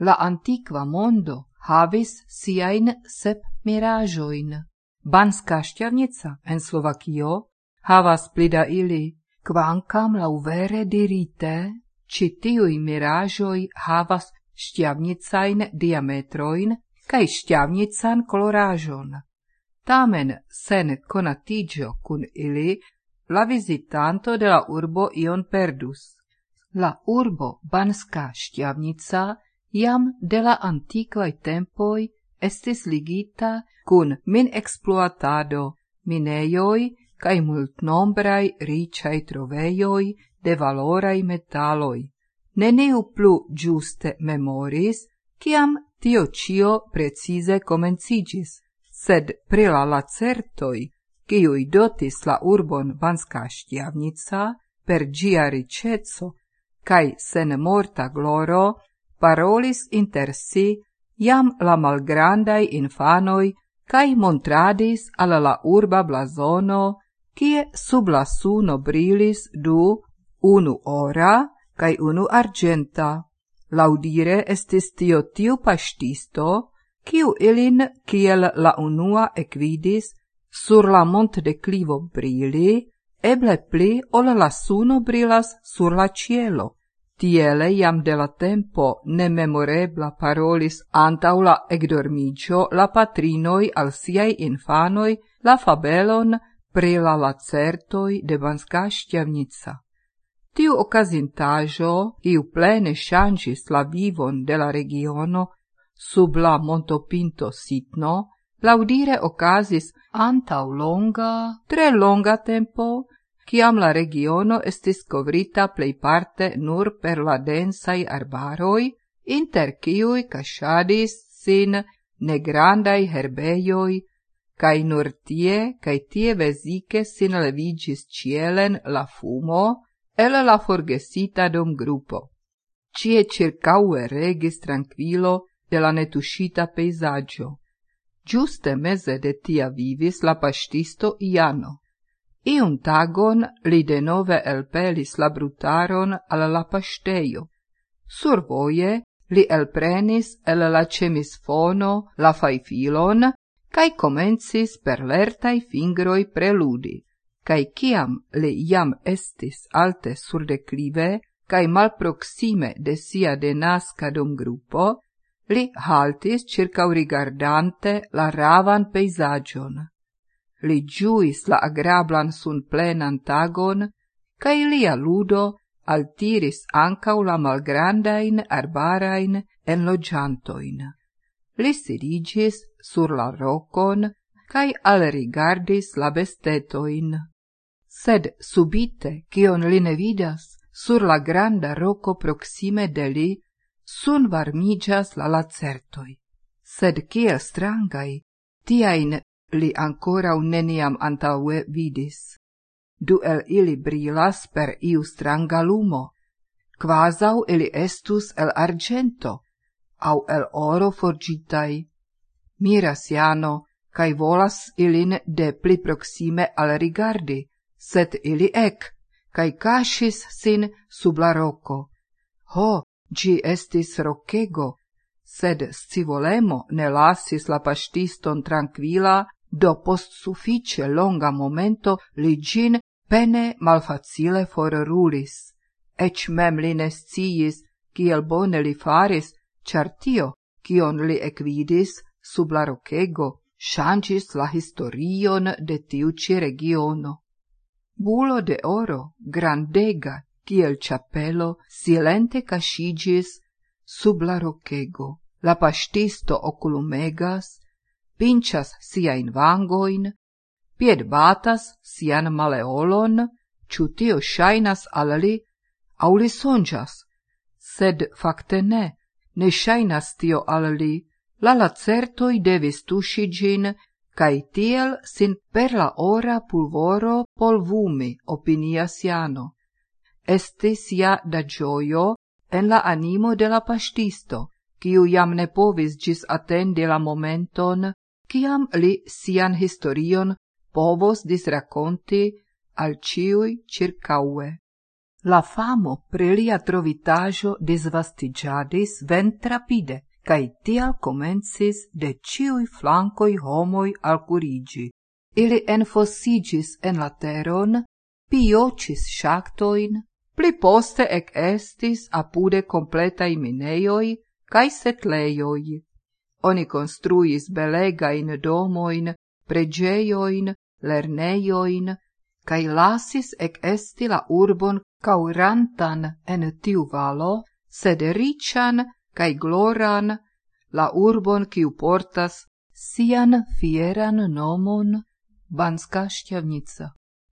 la antiqua mondo havis siain sep mirajoin. Banská Šťavnica en Slovakio havas plida ili, kvankam laŭvere dirite, či tiuj mirajoj havas šťavnicain diametroin kaj šťavnican kolorážon. Tamen sen konatidžo kun ili la vizitanto de la urbo ion perdus. La urbo banská Ŝtjavnica iam de la antiquae tempoi estis ligita cun min exploatado, mineioi cae multnombrai ricai troveioi de valorai metalloi. Neniu plu giuste memoris, ciam tio cio precise comencigis, sed pri la lacertoi, ciui dotis la urbon Banska Štiavnica per gia ricezzo cae sen morta gloro parolis inter si jam la malgrandai infanoi cae montradis al la urba blazono, cie sub la suno brilis du, unu ora cae unu argenta. Laudire estis tio tiu pastisto, ciu ilin kiel la unua equidis sur la mont de clivo brili, eble pli ol la suno brilas sur la cielo tiele iam de la tempo nememorebla parolis antau la egdormigio la patrinoi al siei infanoi la fabelon pri la lacertoi de Banska Štjavnica. Tiu ocasintajo, iu plene shangis la vivon de la regiono sub la montopinto sitno, laudire ocasis antau longa, tre longa tempo, ciam la regiono estis covrita pleiparte nur per la densai arbaroi, inter ciui casciadis sin negrandai herbeioi, cae nur tie, cae tie vesice sin levigis cielen la fumo, el la forgesita dom gruppo. Cie circaue regis tranquilo de la netuscita peisaggio. Giuste meze de tia vivis la pastisto Iano, Iun tagon li denove elpelis la brutaron al la paŝtejo. Survoje li elprenis el la cemisfono la faifilon, cae comencis per lertai fingroi preludi. Cae kiam li iam estis alte sur declive malproxime malproksime de sia denaska dom grupo, li haltis circa rigardante la ravan peisagion. Li giuis la agrablan sun plenan tagon, cae lia ludo altiris ancau la malgrandain arbarain enlogiantoin. Li sirigis sur la rocon, cae alrigardis la bestetoin. Sed subite, cion li ne vidas, sur la granda roco proxime de li, sun varmigas la lacertoi. Sed kiel strangai, tiain li ancora un neniam antaue vidis. Du el ili brilas per iu stranga lumo, quasau ili estus el argento, au el oro forgitai. Miras jano, cae volas ilin de pli proxime al rigardi, set ili ec, cae casis sin sub la roco. Ho, gi estis rocego, sed scivolemo ne lasis la pastiston tranquila, do post suffice longa momento li gin pene malfacile forrulis. Ec mem li ne sciis, kiel bone li faris, char tio, kion li equidis sub la rocego, changis la historion de tiuci regiono. Bulo de oro, grandega, kiel chapelo, silente cascigis sub la rocego. La pastisto oculumegas, pinchas pinĉas vangoin, pied batas sian maleolon, ciu tio shainas al li, au li sonĝas, sed fakte ne, ne shainas tio al li, la lacertoi devis tuŝi ĝin, kaj tiel sin per la ora pulvoro polvumi, opinias siano. Estis ja da gioio en la animo de la pastisto, quiu jam ne povis gis attendi la momenton, ciam li sian historion povos disraconti al ciui circaue. La famo pri lia trovitajo disvastigiadis vent rapide, cae tial comensis de ciui flancoi homoi alcurigi. Ili enfosigis en la teron, piocis shactoin, pli poste ec estis apude completai mineioi cae setleioi. Oni construis belegain domoin, pregeioin, lerneioin, cae lasis ec esti la urbon caurantan en tiu valo, sed rician cae gloran la urbon ciu portas sian fieran nomon Banska Štiavnica.